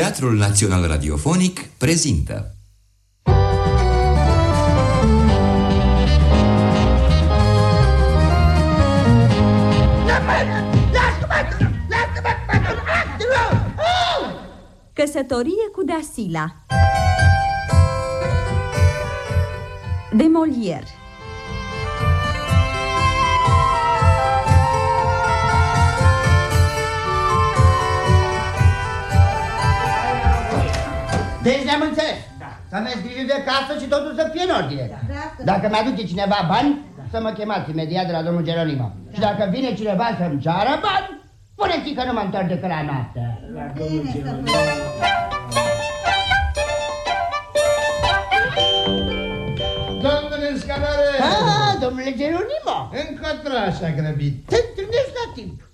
Teatrul Național Radiofonic prezintă. Căsătorie cu Dasila De Molière Deci ne-am înțeles. Da. Să aveți grijă de casă și totul să fie în ordine. Da. Dacă mi-aduce cineva bani, să mă chemați imediat de la domnul Geronimo. Da. Și dacă vine cineva să-mi ceară bani, spuneți că nu mă întorc decât la noastră. Domnule Scanare! Ah, domnule Geronimo! Încotro așa grăbit. Te întâlnești la timp.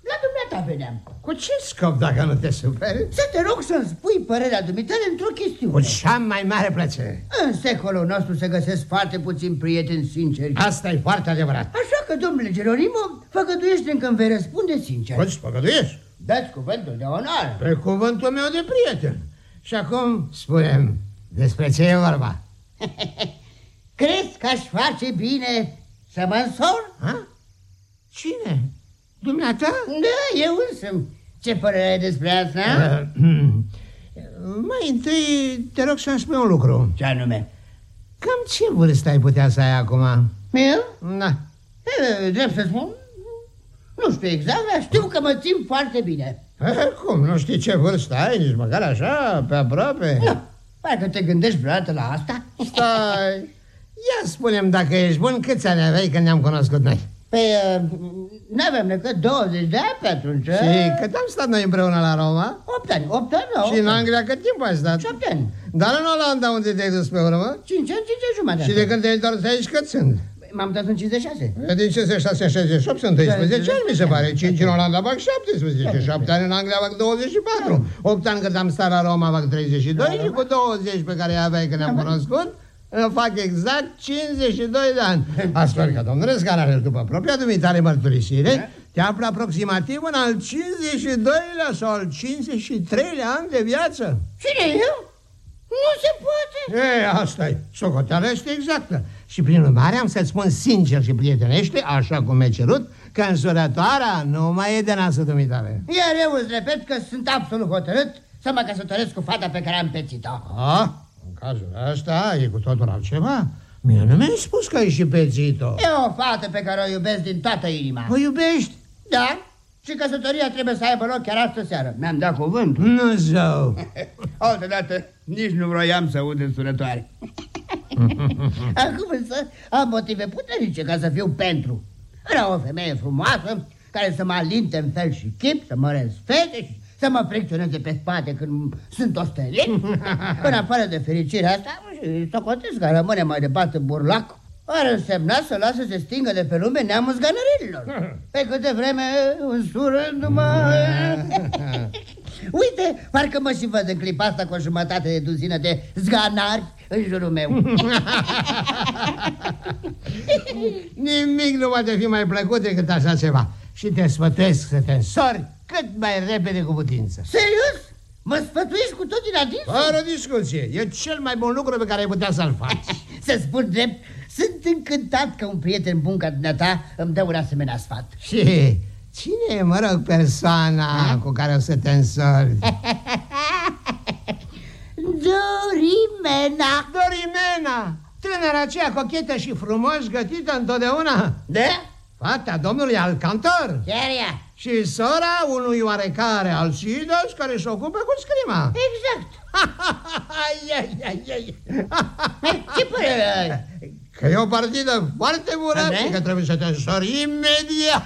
La dumneata veneam. Cu ce scop dacă nu te superi? Să te rog să-mi spui părerea dumitale într-o chestiune. Cu cea mai mare plăcere. În secolul nostru se găsesc foarte puțini prieteni sinceri. Asta e foarte adevărat. Așa că, domnule Geronimo, făgăduiește că îmi vei răspunde sincer. Poți făgăduiești? Dați cuvântul de onoare. Pe cuvântul meu de prieten. Și acum spunem despre ce e vorba. Crezi că aș face bine să mă însor? Ha? Cine? Dumneata? Da, eu însă. Ce părere ai despre asta? Mai întâi te rog să-mi spui un lucru. Ce anume? Cam ce vârstă ai putea să ai acum? Eu? Da. E, Drept să spun, nu știu exact, dar știu că mă țin foarte bine. Eh, Cum, nu știi ce vârstă ai, nici măcar așa, pe aproape? Nu, parcă te gândești vreodată la asta? Stai, ia spune dacă ești bun, câți ani aveai când ne-am cunoscut noi? Păi, nu avem decât 20 de ani pe atunci. Și cât am stat noi împreună la Roma? 8 ani, 8 ani, nu? Și în Anglia cât timp ai stat? 7 ani. Dar în Olanda unde te-ai dus pe urmă? 5 ani, 5 ani jumătate. Și de când te-ai întors aici cât sunt? M-am dat în 56. Din 56 în 68 sunt 12 ani, mi se pare. 5 în Olanda fac 17, 7 ani în Anglia fac 24, 8 ani când am stat la Roma fac 32 și cu 20 pe care i aveai când ne-am cunoscut, fac exact 52 de ani. Astfel că, domnule Scanarel, după propria dumitare mărturisire, te află aproximativ în al 52-lea sau al 53-lea an de viață. Cine eu? Nu se poate. E, asta e. Socoteala este exactă. Și prin urmare am să-ți spun sincer și prietenește, așa cum mi-ai cerut, că însurătoarea nu mai e de nasă dumitare. Iar eu îți repet că sunt absolut hotărât să mă căsătoresc cu fata pe care am pețit-o. A? În cazul ăsta e cu totul altceva. Mie nu mi-ai spus că ai și pețit-o. E o fată pe care o iubesc din toată inima. O iubești? Da? Și căsătoria trebuie să aibă loc chiar astă seară. Mi-am dat cuvântul. Nu zău. Altădată nici nu vroiam să aud însurătoare. Acum însă am motive puternice ca să fiu pentru. Era o femeie frumoasă care să mă alinte în fel și chip, să mă respecte și să mă fricționeze pe spate când sunt osterit. în afară de fericirea asta, și socotesc că rămâne mai departe burlac. Ar însemna să lasă să se stingă de pe lume neamul zgănărilor. Pe câte vreme însurându-mă... Uite, parcă mă și văd în clipa asta cu o jumătate de duzină de zganari în jurul meu. Nimic nu poate fi mai plăcut decât așa ceva. Și te sfătuiesc să te însori cât mai repede cu putință. Serios? Mă sfătuiești cu tot din adins? Fără discuție. E cel mai bun lucru pe care ai putea să-l faci. Să spun drept, sunt încântat că un prieten bun ca dumneata îmi dă un asemenea sfat. Și cine e, mă rog, persoana cu care o să te însori? Dorimena. Dorimena, tânăra aceea cochetă și frumos gătită întotdeauna. Da? Fata domnului Alcantor. Chiar ea. Și sora unui oarecare Alcidas care se ocupă cu scrima. Exact. ai, ai, ai, ai. Ce părere ai? Că e o partidă foarte bună Da? și că trebuie să te însori imediat.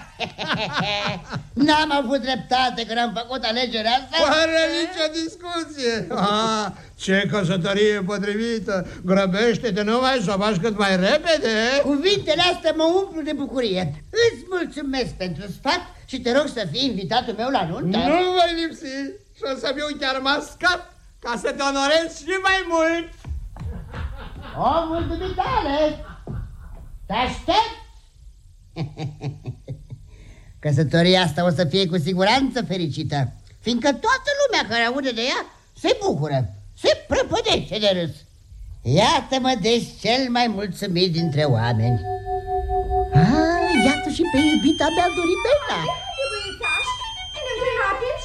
N-am avut dreptate când am făcut alegerea asta? Fără nicio discuție. Ah, ce căsătorie potrivită. Grăbește-te numai să o faci cât mai repede. Cuvintele astea mă umplu de bucurie. Îți mulțumesc pentru sfat și te rog să fii invitatul meu la nuntă. Nu voi lipsi și o să fiu chiar mascat ca să te onorez și mai mult. Omul dumitale! Te aștept! Căsătoria asta o să fie cu siguranță fericită, fiindcă toată lumea care aude de ea se bucură, se prăpădește de râs. Iată-mă deci cel mai mulțumit dintre oameni. Ah, iată și pe iubita mea Dorimena.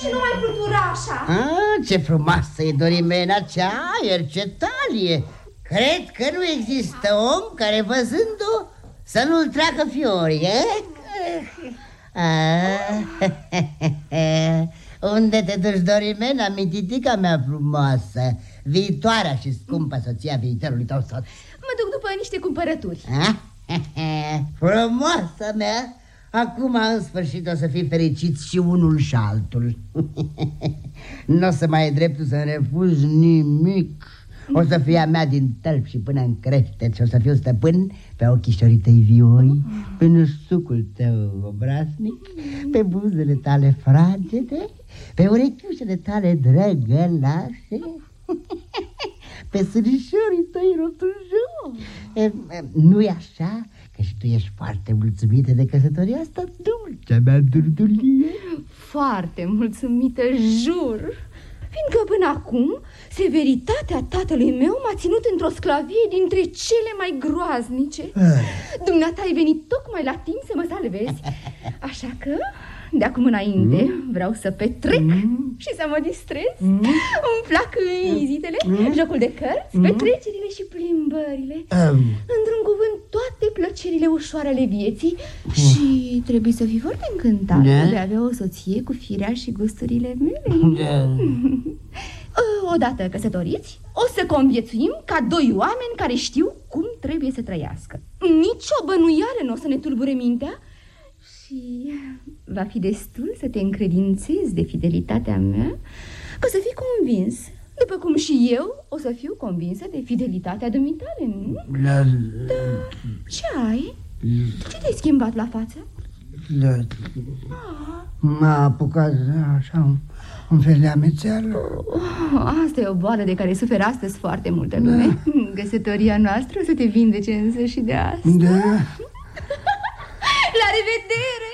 și nu mai flutura așa. Ah, ce frumoasă e Dorimena, ce aer, ce talie. Cred că nu există om care văzând-o să nu-l treacă fiorii, eh? Ah, unde te duci, Dorimena, mititica mea frumoasă? Viitoarea și scumpă soția viitorului tău soț. Mă duc după niște cumpărături. Ah? Frumoasă mea! Acum, în sfârșit, o să fii fericiți și unul și altul. nu o să mai ai dreptul să-mi refuzi nimic. O să fie a mea din tălp și până în creșteț și o să fiu stăpân pe ochișorii tăi vioi, pe năsucul tău obraznic, pe buzele tale fragede, pe urechiușele tale drăgălașe, pe sârișorii tăi rotujoși. Nu-i așa? Că și tu ești foarte mulțumită de căsătoria asta dulcea mea durdulie? Foarte mulțumită, jur Fiindcă până acum severitatea tatălui meu m-a ținut într-o sclavie dintre cele mai groaznice. Dumneata ai venit tocmai la timp să mă salvezi. Așa că de acum înainte mm. vreau să petrec mm. și să mă distrez mm. Îmi plac vizitele, mm. jocul de cărți, mm. petrecerile și plimbările um. Într-un cuvânt, toate plăcerile ușoare ale vieții mm. Și trebuie să fii foarte încântat yeah. Da. de a avea o soție cu firea și gusturile mele yeah. Odată căsătoriți, o să conviețuim ca doi oameni care știu cum trebuie să trăiască Nici o bănuială nu o să ne tulbure mintea și va fi destul să te încredințezi de fidelitatea mea Ca să fii convins După cum și eu o să fiu convinsă de fidelitatea dumitale, nu? La... Da, ce ai? Ce te-ai schimbat la față? La... M-a apucat așa un, un fel de amețeală oh, Asta e o boală de care suferă astăzi foarte multă lume da. Găsătoria noastră o să te vindece însă și de asta Da la revedere!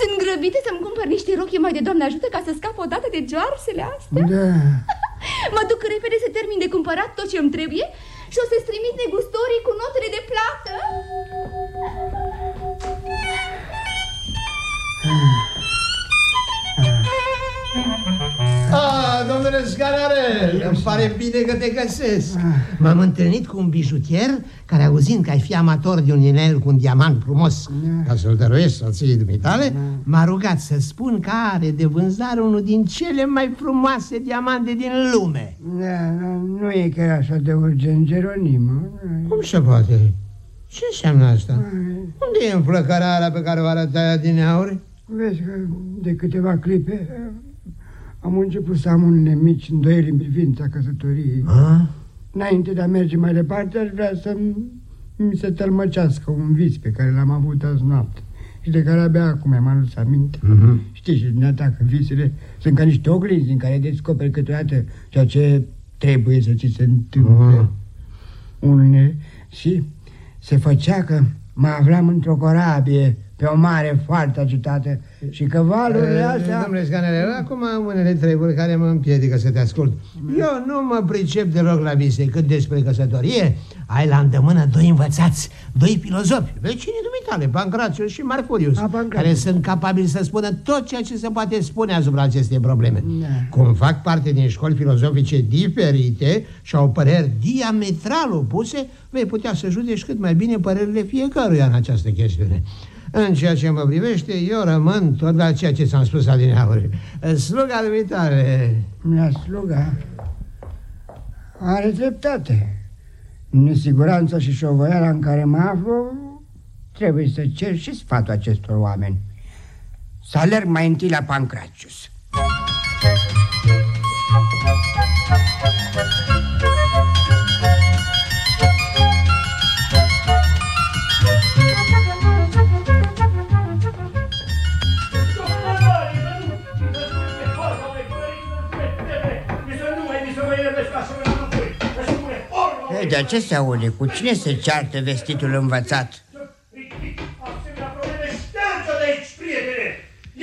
Sunt grăbite să-mi cumpăr niște rochi mai de Doamne ajută ca să scap odată de joarsele astea. Da. Mă duc repede să termin de cumpărat tot ce îmi trebuie și o să-ți trimit negustorii cu notele de plată. Ah, domnule Scanarel, îmi pare bine că te găsesc. M-am întâlnit cu un bijutier care, auzind că ai fi amator de un inel cu un diamant frumos, ca să-l dăruiești soției dumitale, m-a rugat să spun că are de vânzare unul din cele mai frumoase diamante din lume. Da, nu e chiar așa de urgent, Geronimo. Cum se poate? Ce înseamnă asta? Unde e înflăcărarea pe care o arătai din aur? Vezi că de câteva clipe am început să am unele mici îndoieli în privința căsătoriei. A? Înainte de a merge mai departe, aș vrea să mi se tălmăcească un vis pe care l-am avut azi noapte și de care abia acum mi-am adus aminte. Uh-huh. Știi și dumneata că visele sunt ca niște oglinzi în care descoperi câteodată ceea ce trebuie să ți se întâmple. Uh-huh. Unele și se făcea că mă aflam într-o corabie pe o mare foarte agitată și că valurile astea... Domnule Scanele, acum am unele treburi care mă împiedică să te ascult. Eu nu mă pricep deloc la vise, cât despre căsătorie. Ai la îndemână doi învățați, doi filozofi, vecinii dumitale, Pancrațiu și Marfurius, care sunt capabili să spună tot ceea ce se poate spune asupra acestei probleme. Da. Cum fac parte din școli filozofice diferite și au păreri diametral opuse, vei putea să judeci cât mai bine părerile fiecăruia în această chestiune. În ceea ce mă privește, eu rămân tot la ceea ce ți-am spus adineauri. Sluga dumitare. La sluga are dreptate. Nesiguranța și șovăiala în care mă aflu trebuie să cer și sfatul acestor oameni. Să alerg mai întâi la Pancracius. De ce se aude? Cu cine se ceartă vestitul învățat? Asemenea probleme, șterge de aici, prietene!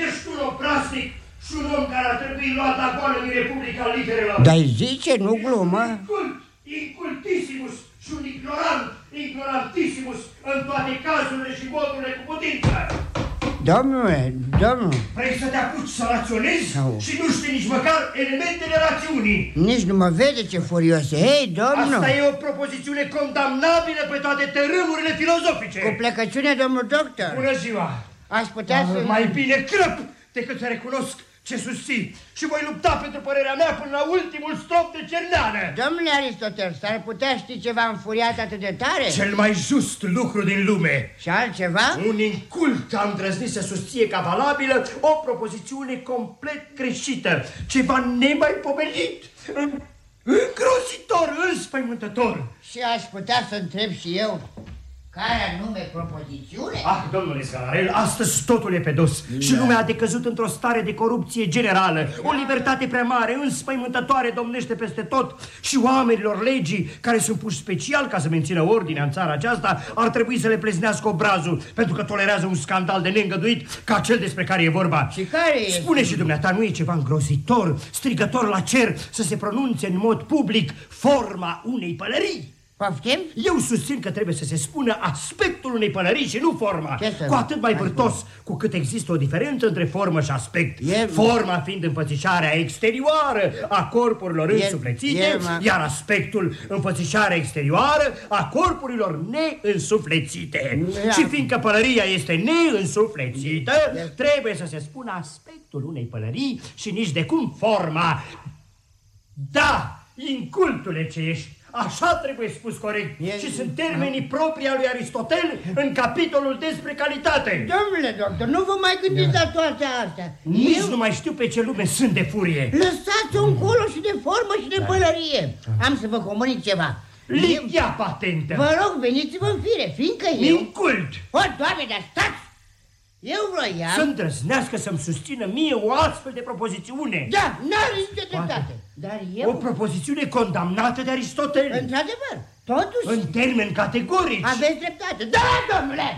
Ești un obraznic și un om care ar trebui luat la goală din Republica Literelor. Dar zice, nu glumă. Incult, incultissimus și un ignorant, ignorantissimus în toate cazurile și modurile cu putință. Domnule, domnul, Vrei să te apuci să raționezi Au. și nu știi nici măcar elementele rațiunii. nici nu mă vede ce furios e. Hei, domnul! Asta e o propozițiune condamnabilă pe toate tărâmurile filozofice. Cu plecăciune, domnul doctor. Bună ziua! Aș putea să... Mai bine crăp decât să recunosc ce susțin și voi lupta pentru părerea mea până la ultimul strop de cerneală. Domnule Aristotel, s-ar putea ști ceva înfuriat atât de tare? Cel mai just lucru din lume. Și altceva? Un incult a îndrăznit să susție ca valabilă o propozițiune complet greșită, ceva nemaipomenit, îngrozitor, înspăimântător. Și aș putea să întreb și eu care anume propozițiune? Ah, domnule Scalarel, astăzi totul e pe dos și lumea a decăzut într-o stare de corupție generală. O libertate prea mare, înspăimântătoare domnește peste tot și oamenilor legii, care sunt puși special ca să mențină ordinea în țara aceasta, ar trebui să le pleznească obrazul, pentru că tolerează un scandal de neîngăduit ca cel despre care e vorba. Și care e? Spune și dumneata, nu e ceva îngrozitor, strigător la cer să se pronunțe în mod public forma unei pălării? Poftim? Eu susțin că trebuie să se spună aspectul unei pălării și nu forma. Ce să- Cu atât mai vârtos, cu cât există o diferență între formă și aspect. E- Forma fiind înfățișarea exterioară a corpurilor E- însuflețite, e- mă- iar aspectul înfățișarea exterioară a corpurilor neînsuflețite. Ia. Și fiindcă pălăria este neînsuflețită, trebuie să se spună aspectul unei pălării și nici de cum forma. Da, incultule ce ești, așa trebuie spus corect. E- Și sunt termenii proprii al lui Aristotel în capitolul despre calitate. Domnule doctor, nu vă mai gândiți la toate astea. Nici Eu- nu mai știu pe ce lume sunt de furie. Lăsați-o încolo și de formă și de pălărie. Am să vă comunic ceva. Eu- Ligia patentă. Vă rog, veniți-vă în fire, fiindcă eu... Incult. O, doamne, dar stați! Eu vroiam... Să îndrăznească să-mi susțină mie o astfel de propozițiune. Da, n-are nicio dreptate. Dar O eu... propozițiune condamnată de Aristotel. Într-adevăr, totuși... În termeni categorici. Aveți dreptate. Da, domnule!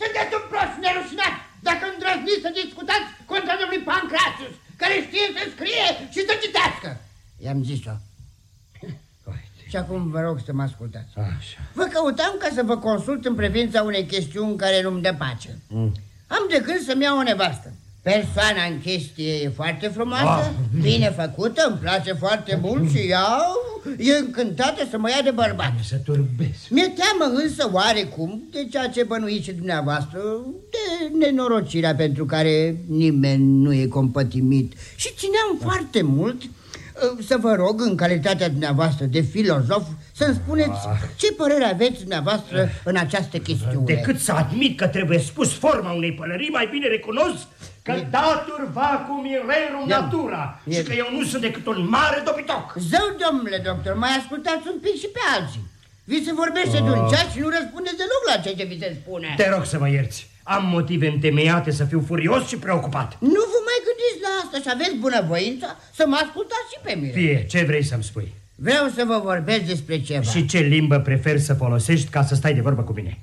Sunteți un prost nerușinat dacă îndrăzniți să discutați contra domnului Pancratius, care știe să scrie și să citească. I-am zis-o. Și acum vă rog să mă ascultați. Așa. Vă căutam ca să vă consult în privința unei chestiuni care nu-mi dă pace. Mm. Am de gând să-mi iau o nevastă. Persoana în chestie e foarte frumoasă, Ah. bine făcută, îmi place foarte mult și ea e încântată să mă ia de bărbat. Să turbezi. Mi-e teamă însă oarecum de ceea ce bănuiți și dumneavoastră, de nenorocirea pentru care nimeni nu e compătimit. Și țineam foarte mult uh, să vă rog, în calitatea dumneavoastră de filozof, să-mi spuneți ce părere aveți dumneavoastră în această chestiune. Decât să admit că trebuie spus forma unei pălării, mai bine recunosc că datur vacum in rerum Da. natura E- și că eu nu sunt decât un mare dobitoc. Zău, domnule doctor, mai ascultați un pic și pe alții. Vi se vorbește de un ceas și nu răspundeți deloc la ceea ce vi se spune. Te rog să mă ierți. Am motive întemeiate să fiu furios și preocupat. Nu vă mai gândiți la asta și aveți bunăvoința să mă ascultați și pe mine. Fie, ce vrei să-mi spui? Vreau să vă vorbesc despre ceva. Și ce limbă preferi să folosești ca să stai de vorbă cu mine?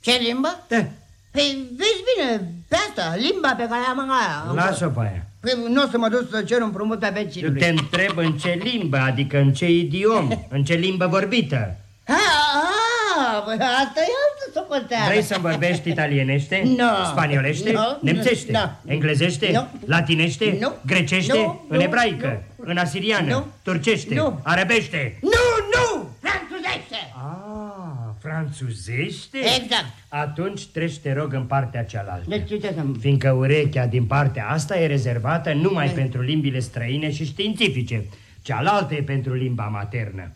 Ce limbă? Da, Păi vezi bine, pe asta, limba pe care am am- lasă-o pe aia. Păi nu o să mă duc să cer un prumut pe Eu vecinului. te întreb în ce limbă, adică în ce idiom, în ce limbă vorbită. A, a, bă, asta e altă socoteală. Vrei să vorbești italienește, Nu. spaniolește, Nu, nemțește, nu. englezește, Nu. latinește, Nu. grecește, Nu, în nu, ebraică, în asiriană, Nu. turcește, Nu. arabește. Nu, nu, franțuzește. Ah, franțuzește? Exact. Atunci treci, te rog, în partea cealaltă. Deci ce să Fiindcă urechea din partea asta e rezervată numai pentru limbile străine și științifice. Cealaltă e pentru limba maternă.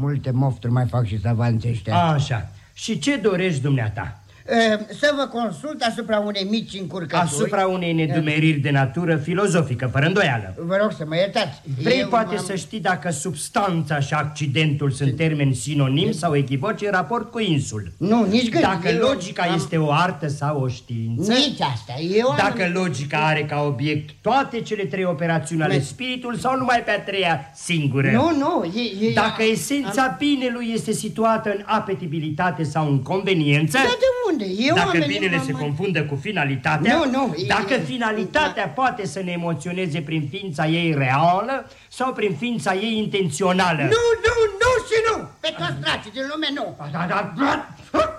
Multe mofturi mai fac și savanții ăștia. Așa. Și ce dorești dumneata? E, Să vă consult asupra unei mici încurcături. Asupra unei nedumeriri de natură filozofică, fără îndoială. Vă rog să mă iertați. Vrei Eu poate am- să știi dacă substanța și accidentul sunt termeni sinonimi sau echivoci în raport cu insul. Nu, nici gând. Dacă Eu logica am- este o artă sau o știință, Nici asta. Eu am... dacă logica are ca obiect toate cele trei operațiuni ale Ne- spiritului sau numai pe a treia singură. Nu, nu. E, e, Dacă am- esența binelui este situată în apetibilitate sau în conveniență, Dar de unde unde? Eu am Dacă venit binele numai- se confundă cu finalitatea, Nu, nu, e- dacă e- finalitatea poate să ne emoționeze prin ființa ei reală sau prin ființa ei intențională. Nu, nu, nu și nu! Pe toți dracii din lume nu! Da, da, da, da.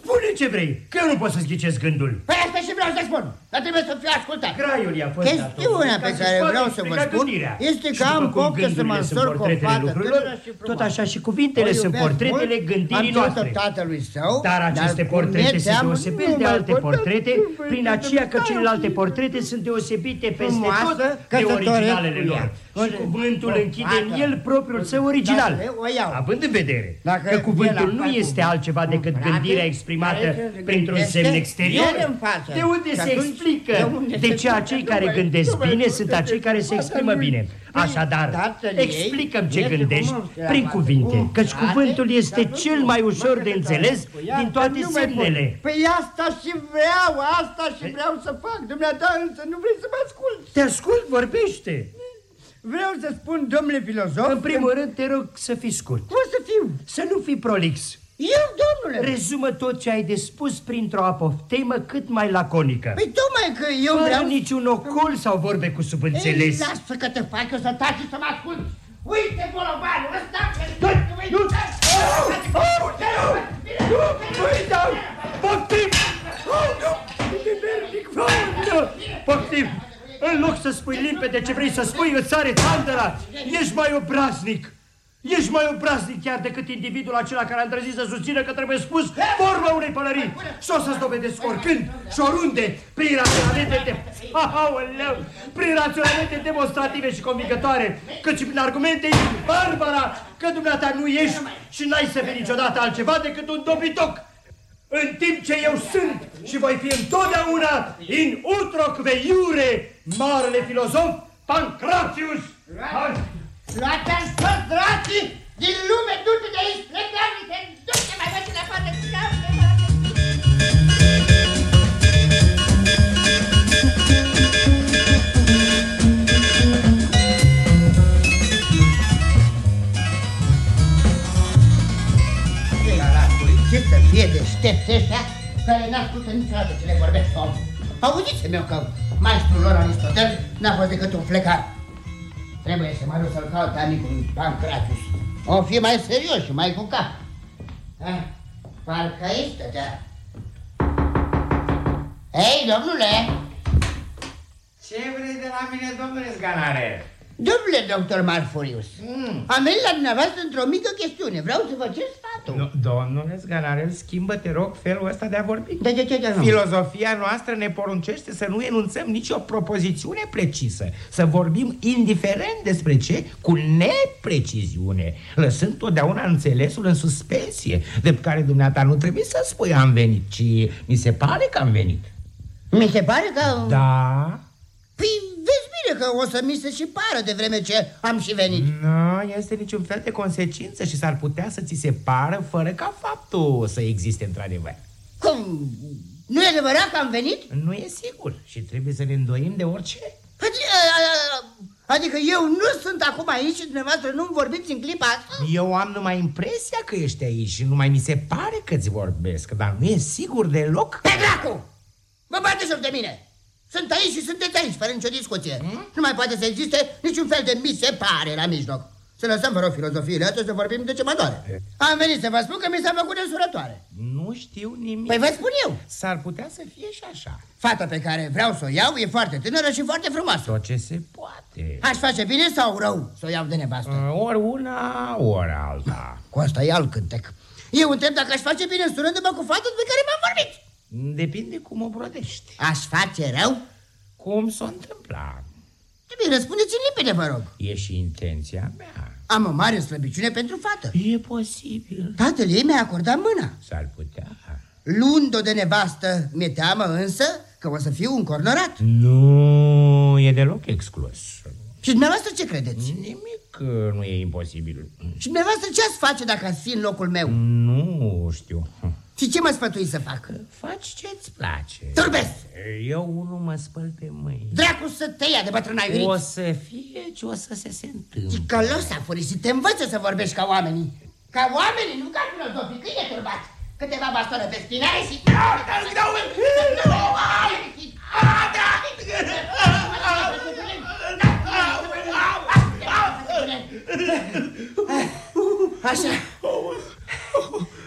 Spune ce vrei, că eu nu pot să-ți ghicesc gândul. Păi asta și vreau să spun, dar trebuie să fiu ascultat. Graiul i-a fost Chestiunea dat, pe ca care să-ți vreau poată să vă explica spun gândirea. este Și că am după cum poftă să mă gândurile sunt însor cu o portretele fată lucrurilor, tânără și Tot frumoasă. așa și cuvintele O sunt iubesc portretele mult, gândirii am cerut-o noastre. tatălui său, Dar aceste cum portrete mi-e se teamă, deosebesc nu de mai alte pot, portrete nu mai prin pot, aceea că nu mai celelalte pot. portrete sunt deosebite peste Frumoasă, tot de căsătoresc originalele cu lor. Ea. Și cuvântul O închide în fată. el propriul său original. Dacă o iau. Având în vedere Dacă că el cuvântul la nu fac este un- altceva un decât frate gândirea exprimată care se printr-un gândește, semn exterior, el în față. de unde Și se atunci, explică de unde de se ce explică? cei Nu care mai- gândesc nu mai bine pot sunt să acei te care se facă exprimă lui. bine. Păi, Așadar, tatăl ei explicăm ce este gândești cum se prin face. cuvinte, Un căci frate, cuvântul este și atunci cel mai ușor de înțeles din toate Nu mai pot. semnele. Păi asta și vreau, asta și vreau să fac. Dumneata însă nu vrei să mă asculti. Te ascult, vorbește. Vreau să spun, domnule filozof, În primul rând, te rog să fii scurt. cum să fiu? Să nu fii prolix. Eu, domnule. Rezumă tot ce ai de spus printr-o apoftemă cât mai laconică. Păi tocmai că eu Fără vreau... niciun ocol sau vorbe cu Ei, subînțeles. lasă că te fac eu să taci și să mă ascult. Uite, bolobanul ăsta! Nu, nu, Păi, da, poftim! Oh, nu! Nemernic, oh, nu! Poftim! În loc să spui limpede ce vrei să spui, îți sare tandăra! Ești mai obraznic! Ești mai obraznic chiar decât individul acela care a îndrăzit să susțină că trebuie spus vorba unei pălării. Și o să-ți dovedesc oricând și oriunde, prin raționamente de... Aoleu! Prin raționamente demonstrative și convingătoare, căci prin argumente ești barbara că dumneata nu ești și n-ai să fii niciodată altceva decât un dobitoc. În timp ce eu sunt și voi fi întotdeauna in utroc veiure, marele filozof Pancratius. Luați-l toți dracii din lume, du-te de aici, plecați-te, du-te mai mergi la afară, Ce să fie deștepți ăștia care n-ascultă niciodată ce le vorbesc om. Auziți-mi eu că n-a fost decât un flecar. Trebuie să mă duc să-l caut pe amicul Pancratius. O fi mai serios și mai cu cap. Ah, parcă aici stătea. Ei, domnule! Ce vrei de la mine, domnule Zganare? Domnule doctor Marfurius, Mm. am venit la dumneavoastră într-o mică chestiune. Vreau să vă cer sfatul. Nu, domnule Zganare, schimbă, te rog, felul ăsta de a vorbi. De ce, ce, ce, nu? Filozofia noastră ne poruncește să nu enunțăm nicio propozițiune precisă, să vorbim indiferent despre ce, cu nepreciziune, lăsând totdeauna înțelesul în suspensie, de care dumneata nu trebuie să spui am venit, ci mi se pare că am venit. Mi se pare că... Da? Păi vezi bine că o să mi se și pară de vreme ce am și venit. Nu este niciun fel de consecință și s-ar putea să ți se pară fără ca faptul să existe într-adevăr. Cum? Nu e adevărat că am venit? Nu e sigur și trebuie să ne îndoim de orice. Adică, adică eu nu sunt acum aici și dumneavoastră nu-mi vorbiți în clipa asta? Eu am numai impresia că ești aici și numai mi se pare că ți vorbesc, dar nu e sigur deloc. Pe dracu! Vă bate joc de mine! Sunt aici și sunteți aici, fără nicio discuție. Hmm? Nu mai poate să existe niciun fel de mi se pare la mijloc. Să lăsăm, vă rog, filozofiile astea să vorbim de ce mă doare. Am venit să vă spun că mi s-a făcut însurătoare. Nu știu nimic. Păi vă spun eu. S-ar putea să fie și așa. Fata pe care vreau să o iau e foarte tânără și foarte frumoasă. Tot ce se poate. Aș face bine sau rău să o iau de nevastă? Uh, Ori una, ori alta. Cu asta e alt cântec. Eu întreb dacă aș face bine însurându-mă cu fata pe care m-am vorbit. Depinde cum o brodești. Aș face rău? Cum s-o întâmpla? Trebuie, răspundeți-mi limpede, vă rog. E și intenția mea. Am o mare slăbiciune pentru fată. E posibil. Tatăl ei mi-a acordat mâna. S-ar putea. Luând-o de nevastă, mi-e teamă însă că o să fiu încornorat. Nu e deloc exclus. Și dumneavoastră ce credeți? Nimic uh, nu e imposibil. Și dumneavoastră ce ați face dacă ați fi în locul meu? Nu știu. Și ce mă sfătui să fac? Faci ce-ți place. Turbesc! Eu unul mă spăl pe mâini. Dracu să te ia de bătrâna O iurit! să fie ce o să se, se întâmple. Și călos a furit și te învăță să vorbești ca oamenii. Ca oamenii, nu ca filozofii, că e turbat. câteva bastoane pe spine și... Așa.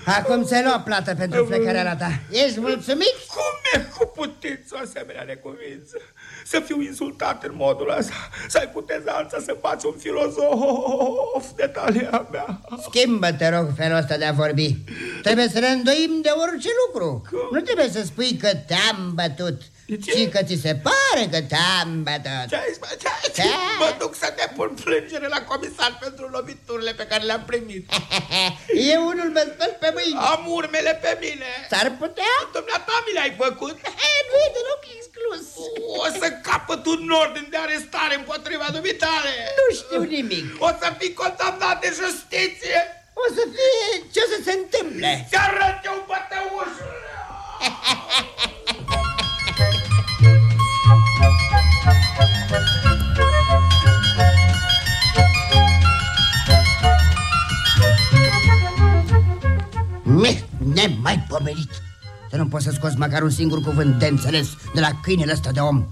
Acum ți-ai luat plată pentru plecarea ta. Ești mulțumit? Cum e cu putință o asemenea necuvință? Să fiu insultat în modul ăsta, să ai putezanța să faci un filozof de talia mea. Schimbă, te rog, felul ăsta de a vorbi. Trebuie să ne îndoim de orice lucru. Nu trebuie să spui că te-am bătut, ce? ci că ți se pare că te-am bătut. Ce ai spus? Ce ai Ce? spus? Mă duc să depun plângere la comisar pentru loviturile pe care le-am primit. Eu unul mă spăl pe mâini. Am urmele pe mine. S-ar putea? Dumneata mi le-ai făcut? Nu e deloc exclus. O să capăt un ordin de arestare împotriva dumitale. Nu știu nimic. O să fii condamnat de justiție. O să fie ce o să se întâmple. Ți arăt eu bătăușul. Ne, nemaipomenit. Să nu poți să scoți măcar un singur cuvânt de înțeles de la câinele ăsta de om.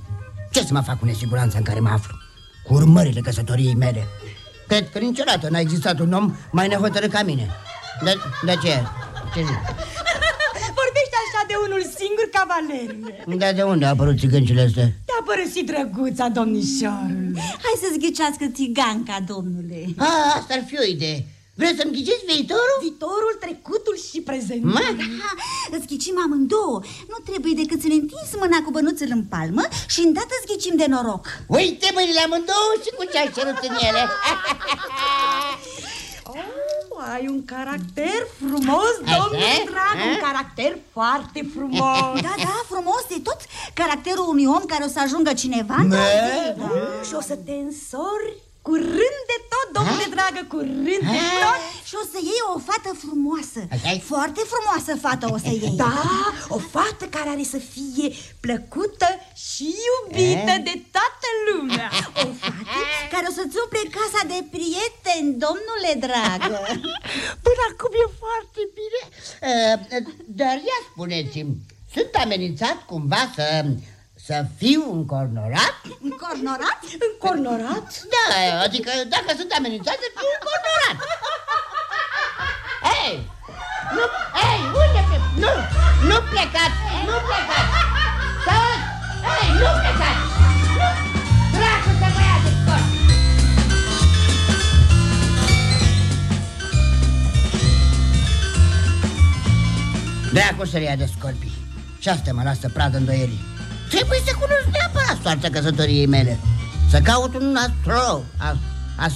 Ce să mă fac cu nesiguranța în care mă aflu? Cu urmările căsătoriei mele. Cred că niciodată n-a existat un om mai nehotărât ca mine. De, de ce? ce zic? Vorbești așa de unul singur, cavalerule Dar de unde a apărut țigâncile astea? Te-a părăsit drăguța, domnișorul Hai să-ți ghicească țiganca, domnule A, asta ar fi o idee. Vreți să-mi ghiciți viitorul? Viitorul, trecutul și prezentul Mă? Da, îți ghicim amândouă Nu trebuie decât să ne întinzi mâna cu bănuțul în palmă Și îndată îți ghicim de noroc Uite mâinile amândouă și cu ce ai cerut în ele. oh, Ai un caracter frumos, Așa? domnule drag A? Un caracter foarte frumos Da, da, frumos de tot Caracterul unui om care o să ajungă cineva într-o zi. Da, Și o să te însori curând de tot, domnule dragă Curând de Ha? tot Și o să iei o fată frumoasă Așa-i? Foarte frumoasă fată o să iei Da, o fată care are să fie plăcută și iubită Eh? de toată lumea O fată care o să-ți umple casa de prieteni, domnule dragă Până acum e foarte bine. Uh, dar ia spuneți-mi, sunt amenințat cumva să, să fiu încornorat? Încornorat? Încornorat? Da, adică dacă sunt amenințat să fiu încornorat. Hei! Nu, hei, unde pe... Nu, nu plecați, nu plecați! Stați! Hei, nu plecați! Nu! Dracu să mă ia de scot! Dracu să-l ia de scorpii. Și asta mă lasă pradă îndoierii. Trebuie să cunosc neapărat soarta căsătoriei mele. Să caut un astrolog. As, as,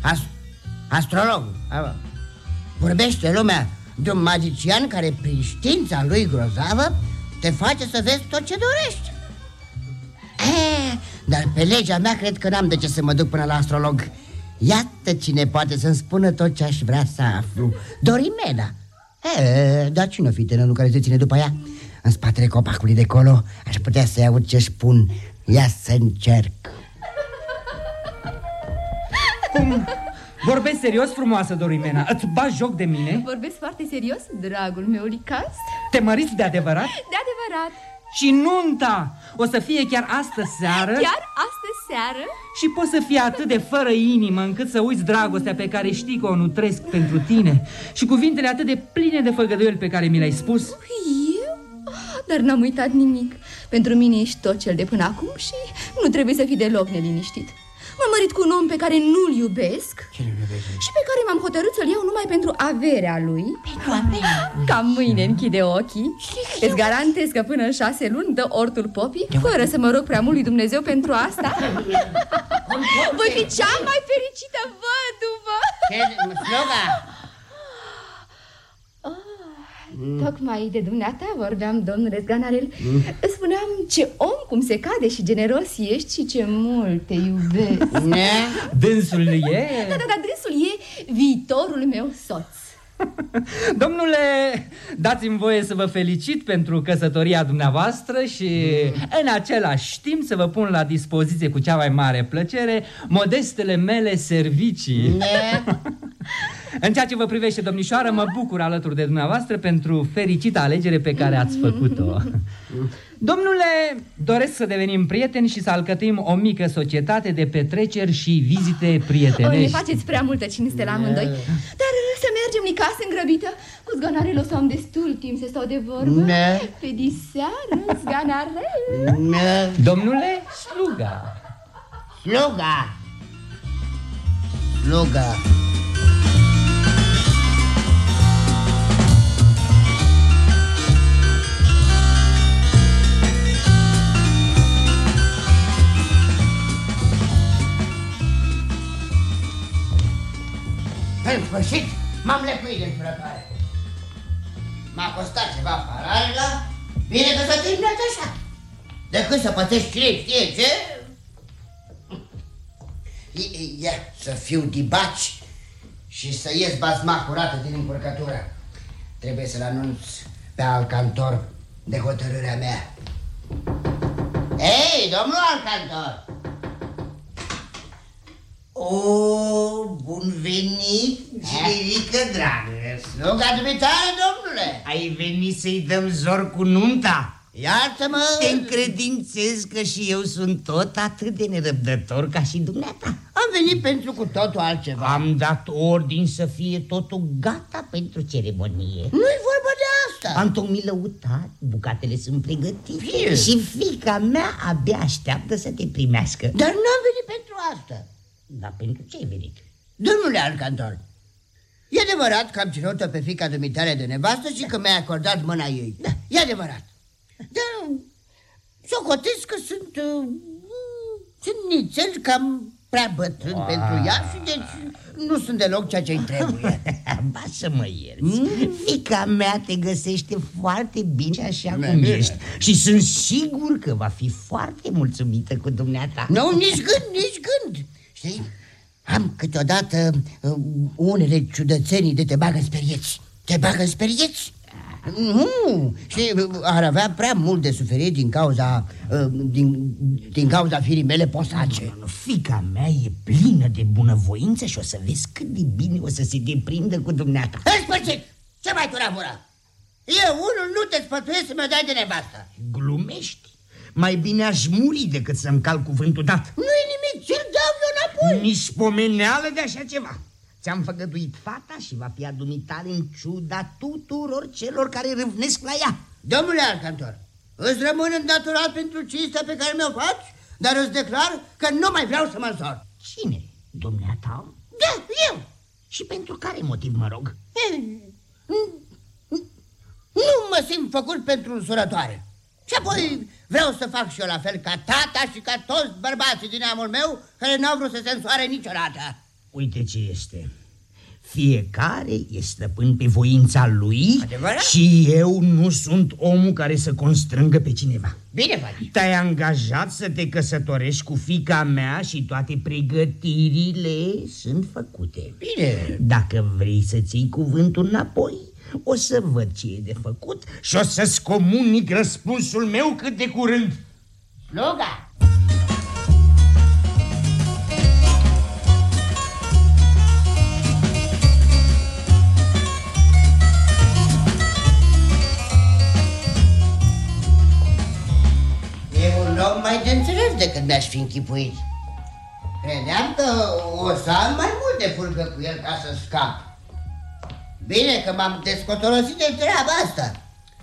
as, astrolog. A, Vorbește lumea de un magician care, prin știința lui grozavă, te face să vezi tot ce dorești. E, dar pe legea mea cred că n-am de ce să mă duc până la astrolog. Iată cine poate să-mi spună tot ce aș vrea să aflu. Dorimena. E, dar cine o fi tânărul care se ține după ea? În spatele copacului de colo aș putea să-i aud ce spun. Ia să încerc. Cum? Vorbesc serios, frumoasă Dorimena Îți bagi joc de mine? Vorbesc foarte serios, dragul meu licast Te măriți de adevărat? De adevărat Și nunta o să fie chiar astă seară Chiar astă seară Și poți să fii atât de fără inimă încât să uiți dragostea pe care știi că o nutresc pentru tine Și cuvintele atât de pline de făgăduieli pe care mi le-ai spus Eu? Ah, Dar n-am uitat nimic. Pentru mine ești tot cel de până acum Și nu trebuie să fii deloc neliniștit. M-am mărit cu un om pe care nu-l iubesc Și pe care m-am hotărât să-l iau numai pentru averea lui. Ca mâine închide ochii. Îți garantez că până în șase luni dă ortul popii Fără să mă rog prea mult lui Dumnezeu pentru asta. Voi fi cea mai fericită văduvă. Ce, sloga? Tocmai de dumneata vorbeam, domnule Zganarel Îți spuneam ce om cum se cade și generos ești și ce mult te iubesc Ne? Dânsul e... Da, da, da, dânsul e viitorul meu soț Domnule, dați-mi voie să vă felicit pentru căsătoria dumneavoastră și în același timp să vă pun la dispoziție cu cea mai mare plăcere modestele mele servicii. Ne? În ceea ce vă privește, domnișoară, mă bucur alături de dumneavoastră pentru fericita alegere pe care ați făcut-o. Domnule, doresc să devenim prieteni și să alcătuim o mică societate de petreceri și vizite O, ne prietenești. faceți prea multă cinste la amândoi Dar să mergem nicasă îngrăbită Cu zganarele o să am destul timp să stau de vorbă Ne. Pe diseară, zganarele Ne. Domnule, sluga. Sluga! Sluga! În sfârșit, m-am lecuit din furătoare. M-a costat ceva paralga, bine că s-a terminat așa. Decât să pățești cine știe ce, I- i- Ia, să fiu dibaci și să ies basma curată din încurcătură. Trebuie să-l anunț pe Alcantor de hotărârea mea. Ei, domnul Alcantor! O, bun venit, generică dragă. Sluga dumitare, domnule! Ai venit să-i dăm zor cu nunta? Iartă-mă! Te încredințez că și eu sunt tot atât de nerăbdător ca și dumneata. Am venit pentru cu totul altceva. Am dat ordin să fie totul gata pentru ceremonie. Nu-i vorba de asta. Am tocmit lăutat, bucatele sunt pregătite Bine. și fica mea abia așteaptă să te primească. Dar n-am venit pentru asta. Dar pentru ce ai venit? Domnule Alcantor, e adevărat că am ținut-o pe fica dumitare de nevastă și că mi-ai acordat mâna ei. Da, e adevărat. Dar socotesc că sunt, uh, sunt nițel cam prea bătrân pentru ea și deci nu sunt deloc ceea ce-i trebuie. Ba să mă ierți Fica mea te găsește foarte bine așa cum Bine. ești Și sunt sigur că va fi foarte mulțumită cu dumneata Nu, nici gând, nici gând. Știi, am câteodată uh, unele ciudățenii de te bagă în sperieți. Te bagă în sperieți? Nu, și uh, ar avea prea mult de suferit din cauza, uh, din, din cauza firii mele posace. Fica mea e plină de bunăvoință și o să vezi cât de bine o să se deprindă cu dumneata În sfârșit, ce mai tu gura? Eu unul nu te sfătuiesc să mă dai de nevastă. Glumești? Mai bine aș muri decât să-mi cal cuvântul dat Nu-i nimic, ți-l dau eu înapoi. Nici pomeneală de așa ceva Ți-am făgăduit fata și va fi a dumitale în ciuda tuturor celor care râvnesc la ea Domnule Alcantor, îți rămân îndatorat pentru cinstea pe care mi-o faci, dar îți declar că nu mai vreau să mă însor. Cine? Dumneata? Da, eu. Și pentru care motiv, mă rog? Nu mă simt făcut pentru însurătoare. Și apoi vreau să fac și eu la fel ca tata și ca toți bărbații din neamul meu care n-au vrut să se însoare niciodată. Uite ce este Fiecare e stăpân pe voința lui Adevărat? Și eu nu sunt omul care să constrângă pe cineva Bine faci. Te-ai angajat să te căsătorești cu fica mea și toate pregătirile sunt făcute Bine. Dacă vrei să-ți iei cuvântul înapoi o să văd ce e de făcut și o să-ți comunic răspunsul meu cât de curând Sluga. E un om mai de înțeles decât mi-aș fi închipuit. Credeam că o să am mai multe fulgă cu el ca să scap. Bine că m-am descotorosit de treaba asta,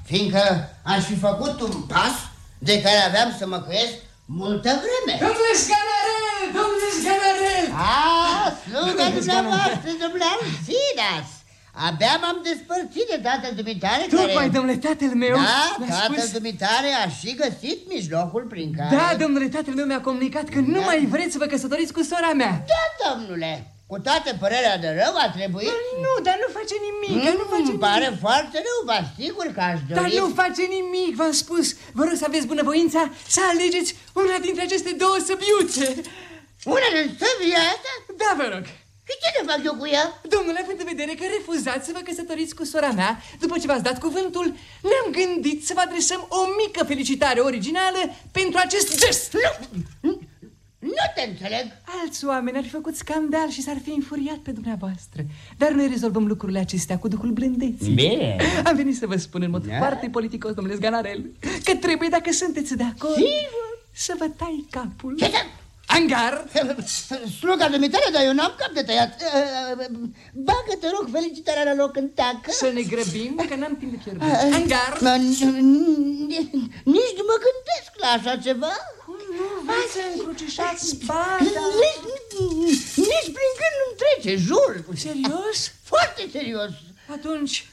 fiindcă aș fi făcut un pas de care aveam să mă căiesc multă vreme. Domnule Scanarel, domnule Scanarel! Ah, sluga dumneavoastră, domnule Alcidas! Abia m-am despărțit de tatăl dumitare Tocmai, care... domnule, tatăl meu Da, mi-a tatăl spus... dumitare a și găsit mijlocul prin care... Da, domnule, tatăl meu mi-a comunicat că nu Da. mai vreți să vă căsătoriți cu sora mea. Da, domnule, cu toată părerea de rău a trebuit... Nu, dar nu face nimic, Mm, nu face îmi pare nimic. foarte rău, vă asigur că aș dori... Dar nu face nimic, v-am spus. Vă rog să aveți bunăvoința să alegeți una dintre aceste două săbiuțe. Una din săbia asta? Da, vă rog. Și ce ne fac eu cu ea? Domnule, având în vedere că refuzați să vă căsătoriți cu sora mea, după ce v-ați dat cuvântul, ne-am gândit să vă adresăm o mică felicitare originală pentru acest gest. Nu, nu te înțeleg. A, alți oameni ar fi făcut scandal și s-ar fi infuriat pe dumneavoastră. Dar noi rezolvăm lucrurile acestea cu duhul blândeții. Bine. Am venit să vă spun în mod Da. foarte politicos, domnule Zganarel, că trebuie, dacă sunteți de acord, Sigur. să vă tai capul. Ce ce? Angar! Sluga dumitale, dar eu n-am cap de tăiat. Bagă, te rog, felicitarea la loc în teacă. Să ne grăbim, că n-am timp de pierdut. Ah, Angar! Mă, n- Nici nu mă gândesc la așa ceva. Nu vreți să încrucișați spada? Nici, nici prin gând nu-mi trece, jur. Serios? Foarte serios. Atunci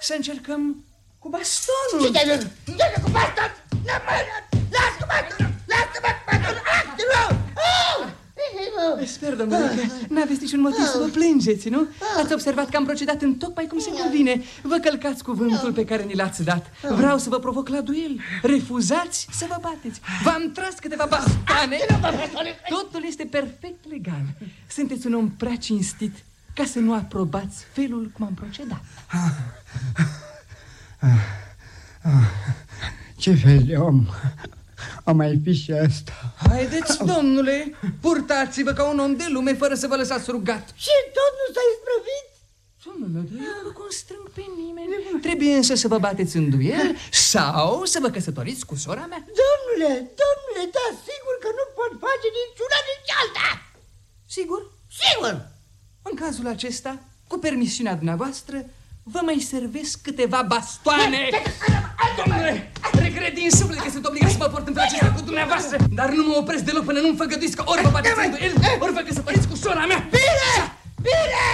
să încercăm cu bastonul. Ce te-ai Ce cu baston? Nu mă... Las cu baston! Las cu baston! Ah, te rog! Au! Sper, domnule, că n-aveți niciun motiv să vă plângeți, nu? Ați observat că am procedat în tocmai cum se cuvine. Vă călcați cuvântul pe care ni l-ați dat. Vreau să vă provoc la duel. Refuzați să vă bateți. V-am tras câteva bastoane. Totul este perfect legal. Sunteți un om prea cinstit ca să nu aprobați felul cum am procedat. Ce fel de om a mai fi și asta? Haideți, domnule, purtați-vă ca un om de lume fără să vă lăsați rugat. Și tot nu s-a isprăvit? Domnule, eu nu constrâng pe nimeni. Trebuie însă să vă bateți în duel sau să vă căsătoriți cu sora mea. Domnule, domnule, da, sigur că nu pot face niciuna nici alta. Sigur? Sigur. În cazul acesta, cu permisiunea dumneavoastră, vă mai servesc câteva bastoane. Domnule, regret din suflet că sunt obligat să mă port în felul acesta cu dumneavoastră, dar nu mă opresc deloc până nu-mi făgăduiți că ori vă bateți în duel, ori vă căsătoriți cu sora mea. Bine! Bine!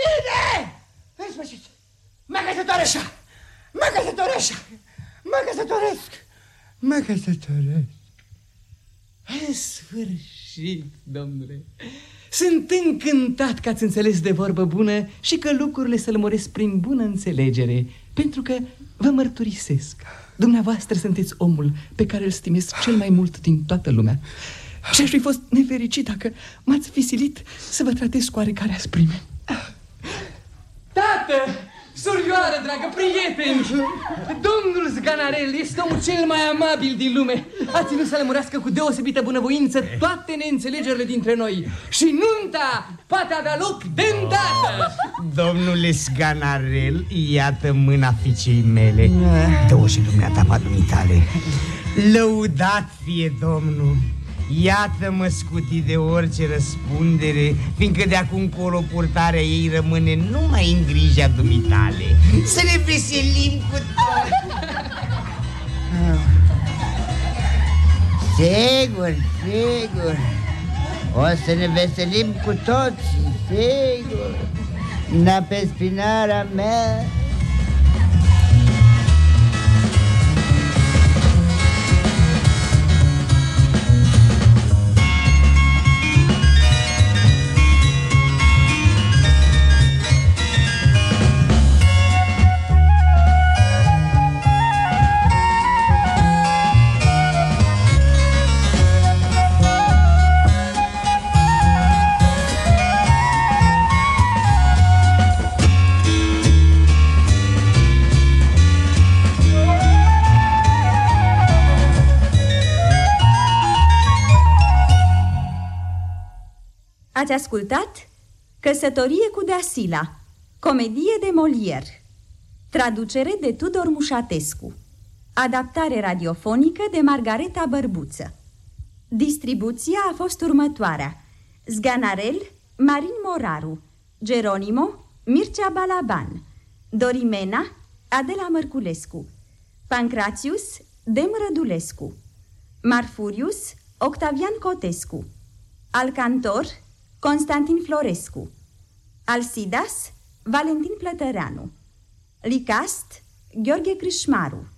Bine! În sfârșit, mă căsătoresc! Mă căsătoresc! Mă căsătoresc! Mă căsătoresc! În sfârșit, domnule. Sunt încântat că ați înțeles de vorbă bună și că lucrurile să lămuresc prin bună înțelegere, pentru că vă mărturisesc. Dumneavoastră sunteți omul pe care îl stimez cel mai mult din toată lumea. Și aș fi fost nefericit dacă m-ați fi silit să vă tratez cu oarecare asprime. Tată! Surioară, dragă, prieteni! Domnul Zganarel este omul cel mai amabil din lume. A ținut să lămurească cu deosebită bunăvoință toate neînțelegerile dintre noi. Și nunta poate avea loc de îndată! Domnule Sganarel, iată mâna fiicei mele Dă-o și dumneata pa dumitale Lăudat fie Domnul Iată-mă scutit de orice răspundere Fiindcă de acum încolo purtarea ei rămâne numai în grija dumitale Să ne veselim cu tot Sigur, sigur. O să ne veselim cu toți, sigur. Na pe spinarea mea. Ați ascultat Căsătorie cu Deasila, comedie de Molière, traducere de Tudor Mușatescu, adaptare radiofonică de Margareta Bărbuță. Distribuția a fost următoarea. Zganarel, Marin Moraru, Geronimo, Mircea Balaban, Dorimena, Adela Mărculescu, Pancratius, Dem Rădulescu, Marfurius, Octavian Cotescu, Alcantor, Constantin Florescu, Alsidas, Valentin Plătăreanu, Licast, Gheorghe Crișmaru,